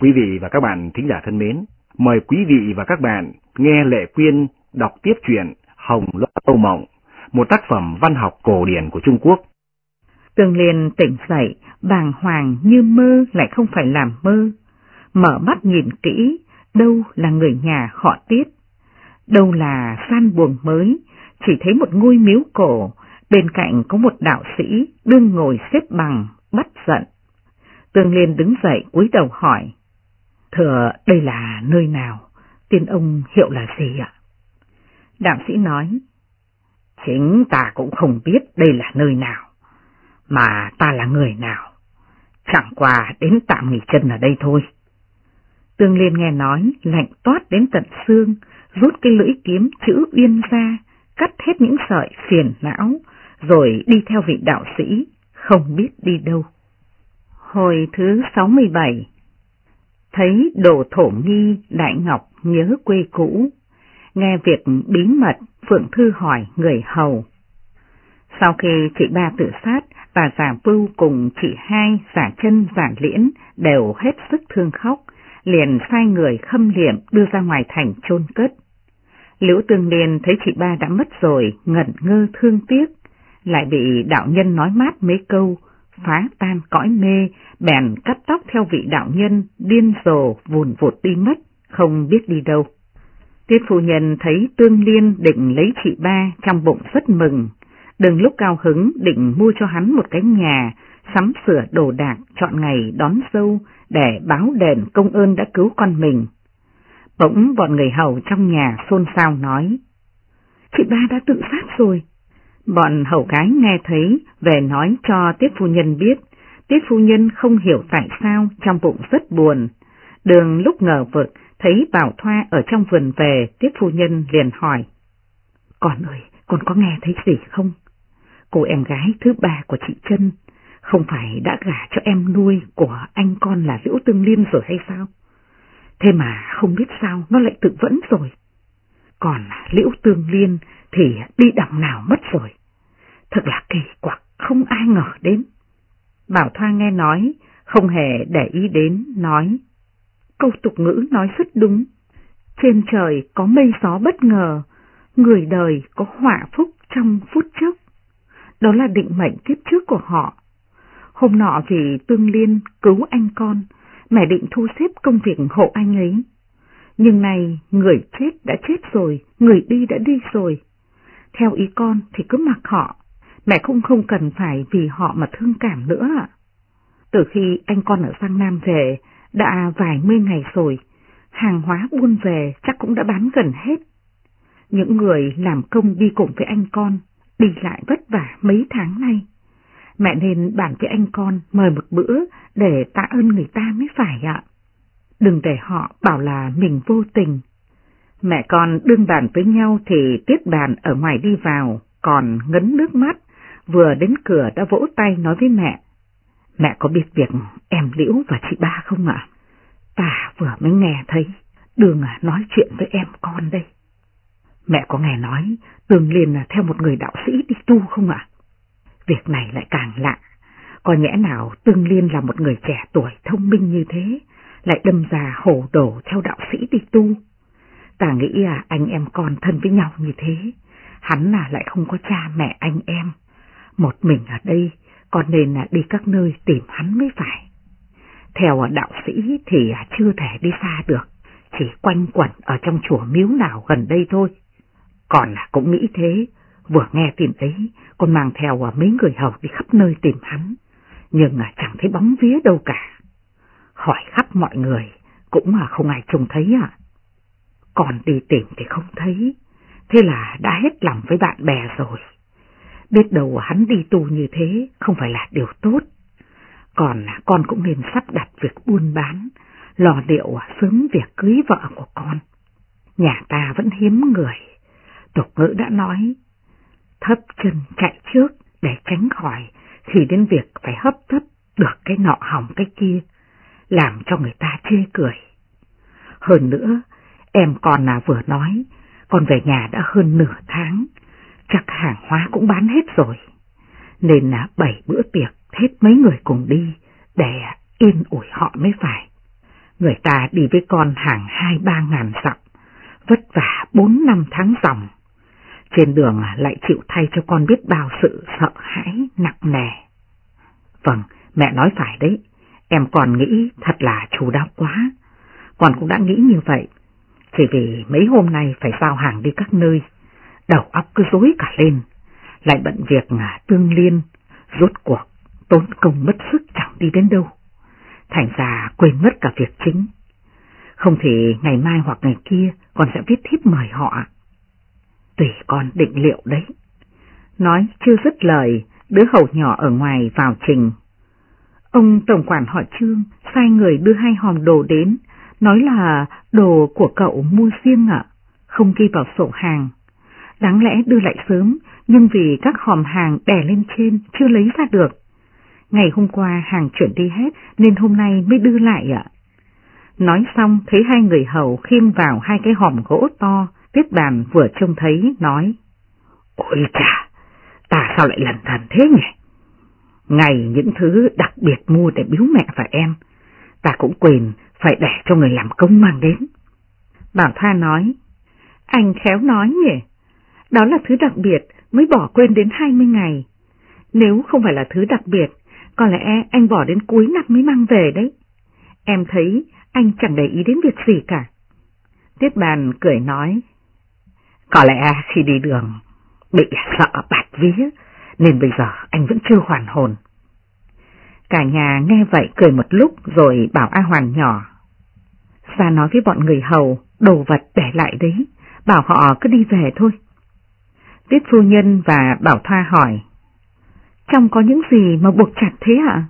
Quý vị và các bạn thính giả thân mến, mời quý vị và các bạn nghe Lệ Quyên đọc tiếp truyện Hồng Lâu Mộng, một tác phẩm văn học cổ điển của Trung Quốc. Tường liền tỉnh dậy, bàng hoàng như mơ lại không phải làm mơ. Mở mắt nhìn kỹ, đâu là người nhà họ tiết, đâu là san buồng mới, chỉ thấy một ngôi miếu cổ, bên cạnh có một đạo sĩ đương ngồi xếp bằng, bắt giận. Tường liền đứng dậy cúi đầu hỏi, Thưa đây là nơi nào, tiên ông hiệu là gì ạ? Đạo sĩ nói, Chính ta cũng không biết đây là nơi nào, mà ta là người nào, chẳng qua đến tạm nghỉ chân ở đây thôi. Tương Liên nghe nói, lạnh toát đến tận xương, rút cái lưỡi kiếm chữ uyên ra, cắt hết những sợi phiền não, rồi đi theo vị đạo sĩ, không biết đi đâu. Hồi thứ 67 Thấy đồ thổ nghi Đại Ngọc nhớ quê cũ, nghe việc bí mật Phượng Thư hỏi người hầu. Sau khi chị ba tự sát, bà giả vưu cùng chị hai giả chân giả liễn đều hết sức thương khóc, liền sai người khâm liệm đưa ra ngoài thành chôn cất. Liễu Tương Liên thấy chị ba đã mất rồi, ngẩn ngơ thương tiếc, lại bị đạo nhân nói mát mấy câu, phá tan cõi mê, bèn cắt tóc theo vị đạo nhân, điên rồ vùn vụt đi mất, không biết đi đâu. Tiết phu nhân thấy Tương Liên định lấy chị ba trong bụng rất mừng, đừng lúc cao hứng định mua cho hắn một cái nhà, sắm sửa đồ đạc chọn ngày đón dâu để báo đền công ơn đã cứu con mình. Bỗng bọn người hầu trong nhà xôn xao nói, chị ba đã tự sát rồi. Bọn hầu gái nghe thấy về nói cho Tiết Phu Nhân biết, Tiết Phu Nhân không hiểu tại sao trong bụng rất buồn. Đường lúc ngờ vực thấy Bảo Thoa ở trong vườn về, Tiết Phu Nhân liền hỏi. Con ơi, con có nghe thấy gì không? Cô em gái thứ ba của chị Trân không phải đã gả cho em nuôi của anh con là Liễu Tương Liên rồi hay sao? Thế mà không biết sao nó lại tự vẫn rồi. Còn Liễu Tương Liên thì đi đằng nào mất rồi. Thật là kỳ quặc, không ai ngờ đến. Bảo Thoa nghe nói, không hề để ý đến, nói. Câu tục ngữ nói rất đúng. Trên trời có mây gió bất ngờ, người đời có họa phúc trong phút chốc. Đó là định mệnh kiếp trước của họ. Hôm nọ vì Tương Liên cứu anh con, mẹ định thu xếp công việc hộ anh ấy. Nhưng này, người chết đã chết rồi, người đi đã đi rồi. Theo ý con thì cứ mặc họ, mẹ cũng không cần phải vì họ mà thương cảm nữa Từ khi anh con ở Giang Nam về, đã vài mươi ngày rồi, hàng hóa buôn về chắc cũng đã bán gần hết. Những người làm công đi cùng với anh con, đi lại vất vả mấy tháng nay. Mẹ nên bàn với anh con mời một bữa để tạ ơn người ta mới phải ạ. Đừng để họ bảo là mình vô tình. Mẹ con đương bàn với nhau thì tiết bàn ở ngoài đi vào, còn ngấn nước mắt, vừa đến cửa đã vỗ tay nói với mẹ. Mẹ có biết việc em Liễu và chị ba không ạ? Ta vừa mới nghe thấy, đường nói chuyện với em con đây. Mẹ có nghe nói Tường Liên là theo một người đạo sĩ đi tu không ạ? Việc này lại càng lạ, có nhẽ nào Tương Liên là một người trẻ tuổi thông minh như thế, lại đâm ra hồ đồ theo đạo sĩ đi tu. Ta nghĩ à anh em con thân với nhau như thế, hắn là lại không có cha mẹ anh em. Một mình ở đây, còn nên là đi các nơi tìm hắn mới phải. Theo đạo sĩ thì chưa thể đi xa được, chỉ quanh quẩn ở trong chùa miếu nào gần đây thôi. Còn là cũng nghĩ thế, vừa nghe tin ấy, con mang theo mấy người hầu đi khắp nơi tìm hắn, nhưng chẳng thấy bóng vía đâu cả. Hỏi khắp mọi người, cũng không ai trông thấy à. Còn đi tìm thì không thấy, thế là đã hết lòng với bạn bè rồi. Biết đầu hắn đi tù như thế không phải là điều tốt. Còn con cũng nên sắp đặt việc buôn bán, lò điệu sớm việc cưới vợ của con. Nhà ta vẫn hiếm người. Tục ngữ đã nói, thấp chân chạy trước để tránh khỏi khi đến việc phải hấp tấp được cái nọ hỏng cái kia, làm cho người ta chê cười. Hơn nữa, em còn là vừa nói, con về nhà đã hơn nửa tháng, hàng hóa cũng bán hết rồi. Nên là bảy bữa tiệc hết mấy người cùng đi để yên ủi họ mới phải. Người ta đi với con hàng hai ba ngàn dặm, vất vả bốn năm tháng dòng. Trên đường lại chịu thay cho con biết bao sự sợ hãi nặng nề. Vâng, mẹ nói phải đấy, em còn nghĩ thật là chủ đáo quá. Con cũng đã nghĩ như vậy, chỉ vì mấy hôm nay phải giao hàng đi các nơi, đầu óc cứ rối cả lên, lại bận việc tương liên, rốt cuộc, tốn công mất sức chẳng đi đến đâu. Thành ra quên mất cả việc chính. Không thể ngày mai hoặc ngày kia con sẽ viết thiếp mời họ. Tùy con định liệu đấy. Nói chưa dứt lời, đứa hầu nhỏ ở ngoài vào trình. Ông tổng quản họ Trương sai người đưa hai hòm đồ đến, nói là đồ của cậu mua riêng ạ, không ghi vào sổ hàng. Đáng lẽ đưa lại sớm, nhưng vì các hòm hàng đè lên trên chưa lấy ra được. Ngày hôm qua hàng chuyển đi hết nên hôm nay mới đưa lại ạ. Nói xong thấy hai người hầu khiêm vào hai cái hòm gỗ to, Tiết bàn vừa trông thấy nói. Ôi chà, ta sao lại lần thần thế nhỉ? Ngày những thứ đặc biệt mua để biếu mẹ và em, ta cũng quyền phải để cho người làm công mang đến. Bảo Tha nói, anh khéo nói nhỉ, đó là thứ đặc biệt mới bỏ quên đến 20 ngày. Nếu không phải là thứ đặc biệt, có lẽ anh bỏ đến cuối năm mới mang về đấy. Em thấy anh chẳng để ý đến việc gì cả. Tiết bàn cười nói, có lẽ khi đi đường bị sợ bạt vía, nên bây giờ anh vẫn chưa hoàn hồn. Cả nhà nghe vậy cười một lúc rồi bảo A Hoàn nhỏ. Ra nói với bọn người hầu, đồ vật để lại đấy, bảo họ cứ đi về thôi. Tiết phu nhân và Bảo Thoa hỏi. Trong có những gì mà buộc chặt thế ạ?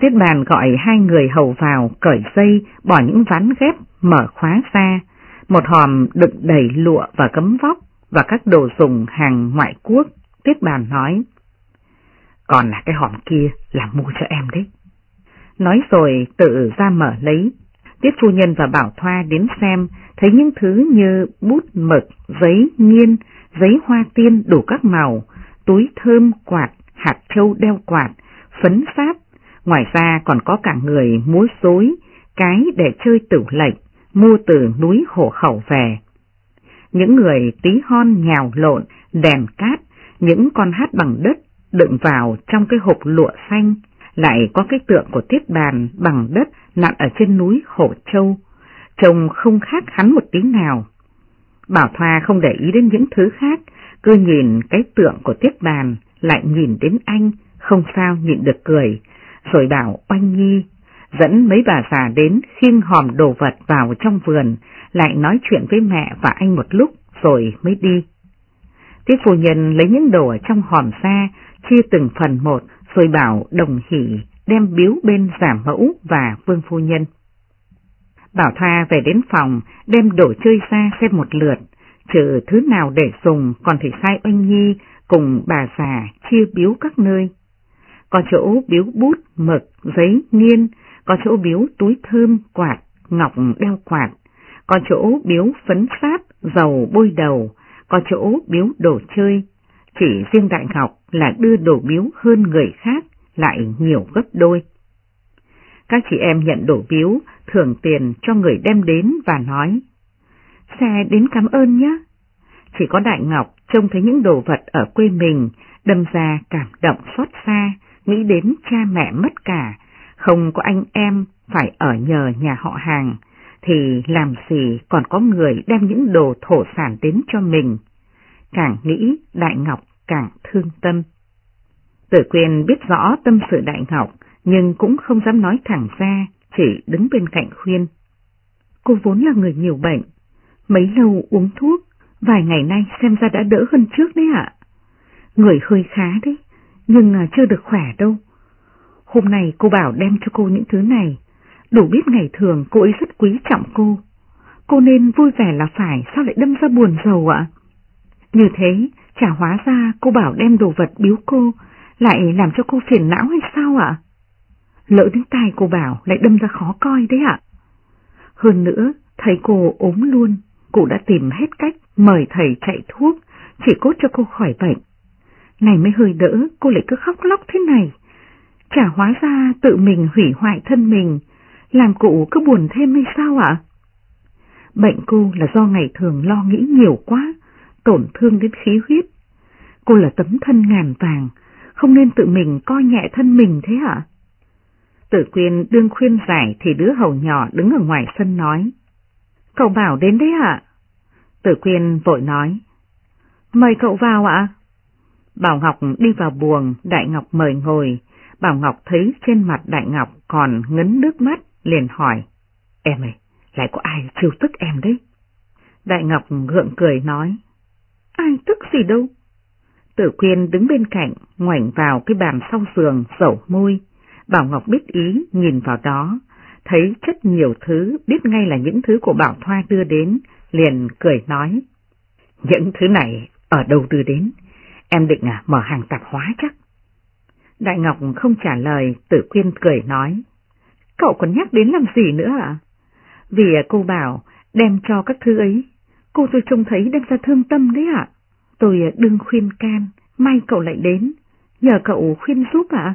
Tiết bàn gọi hai người hầu vào, cởi dây, bỏ những ván ghép, mở khóa ra, một hòm đựng đầy lụa và cấm vóc và các đồ dùng hàng ngoại quốc. Tiết bàn nói, còn là cái hòm kia là mua cho em đấy. Nói rồi tự ra mở lấy, Tiết phu nhân và Bảo Thoa đến xem, thấy những thứ như bút mực, giấy nghiên, giấy hoa tiên đủ các màu, túi thơm, quạt, hạt châu đeo quạt, phấn sáp, ngoài ra còn có cả người múa rối, cái để chơi tử lệnh, mua từ núi hổ khẩu về. Những người tí hon nhào lộn, đèn cát, những con hát bằng đất đựng vào trong cái hộp lụa xanh, lại có cái tượng của tiết bàn bằng đất nặn ở trên núi Hổ Châu, trông không khác hắn một tí nào. Bảo Thoa không để ý đến những thứ khác, cứ nhìn cái tượng của tiết bàn, lại nhìn đến anh, không sao nhịn được cười, rồi bảo oanh nhi, dẫn mấy bà già đến khiêng hòm đồ vật vào trong vườn, lại nói chuyện với mẹ và anh một lúc rồi mới đi. Tiết phu nhân lấy những đồ ở trong hòm ra, chia từng phần một, rồi bảo đồng hỷ đem biếu bên giả mẫu và vương phu nhân. Bảo Thoa về đến phòng, đem đồ chơi ra xem một lượt, trừ thứ nào để dùng còn thể sai oanh nhi cùng bà già chia biếu các nơi. Có chỗ biếu bút, mực, giấy, nghiên, có chỗ biếu túi thơm, quạt, ngọc đeo quạt, có chỗ biếu phấn sáp, dầu bôi đầu, có chỗ biếu đồ chơi. Chỉ riêng Đại Ngọc là đưa đồ biếu hơn người khác, lại nhiều gấp đôi. Các chị em nhận đồ biếu, thưởng tiền cho người đem đến và nói, xe đến cảm ơn nhé. Chỉ có Đại Ngọc trông thấy những đồ vật ở quê mình, đâm ra cảm động xót xa, nghĩ đến cha mẹ mất cả, không có anh em phải ở nhờ nhà họ hàng, thì làm gì còn có người đem những đồ thổ sản đến cho mình. Càng nghĩ Đại Ngọc càng thương tâm. Tử quyền biết rõ tâm sự Đại Ngọc, nhưng cũng không dám nói thẳng ra, chỉ đứng bên cạnh khuyên. Cô vốn là người nhiều bệnh, mấy lâu uống thuốc, vài ngày nay xem ra đã đỡ hơn trước đấy ạ. Người hơi khá đấy, nhưng à, chưa được khỏe đâu. Hôm nay cô bảo đem cho cô những thứ này, đủ biết ngày thường cô ấy rất quý trọng cô. Cô nên vui vẻ là phải, sao lại đâm ra buồn giàu ạ? Như thế, chả hóa ra cô bảo đem đồ vật biếu cô, lại làm cho cô phiền não hay sao ạ? Lỡ đến tai cô bảo lại đâm ra khó coi đấy ạ. Hơn nữa, thấy cô ốm luôn, cụ đã tìm hết cách mời thầy chạy thuốc, chỉ cốt cho cô khỏi bệnh. Này mới hơi đỡ, cô lại cứ khóc lóc thế này. Chả hóa ra tự mình hủy hoại thân mình, làm cụ cứ buồn thêm hay sao ạ? Bệnh cô là do ngày thường lo nghĩ nhiều quá, tổn thương đến khí huyết. Cô là tấm thân ngàn vàng, không nên tự mình coi nhẹ thân mình thế ạ. Tử quyên đương khuyên giải thì đứa hầu nhỏ đứng ở ngoài sân nói. Cậu bảo đến đấy ạ? Tử quyên vội nói. Mời cậu vào ạ. Bảo Ngọc đi vào buồng, Đại Ngọc mời ngồi. Bảo Ngọc thấy trên mặt Đại Ngọc còn ngấn nước mắt, liền hỏi. Em ơi, lại có ai chiêu tức em đấy? Đại Ngọc gượng cười nói. Ai tức gì đâu? Tử Quyên đứng bên cạnh, ngoảnh vào cái bàn sau giường, dẩu môi. Bảo Ngọc biết ý, nhìn vào đó, thấy rất nhiều thứ, biết ngay là những thứ của Bảo Thoa đưa đến, liền cười nói. Những thứ này ở đâu đưa đến? Em định à, mở hàng tạp hóa chắc? Đại Ngọc không trả lời, tử quyên cười nói. Cậu còn nhắc đến làm gì nữa à? Vì à, cô bảo đem cho các thứ ấy, cô tôi trông thấy đem ra thương tâm đấy ạ. Tôi à, đừng khuyên can, may cậu lại đến, nhờ cậu khuyên giúp ạ.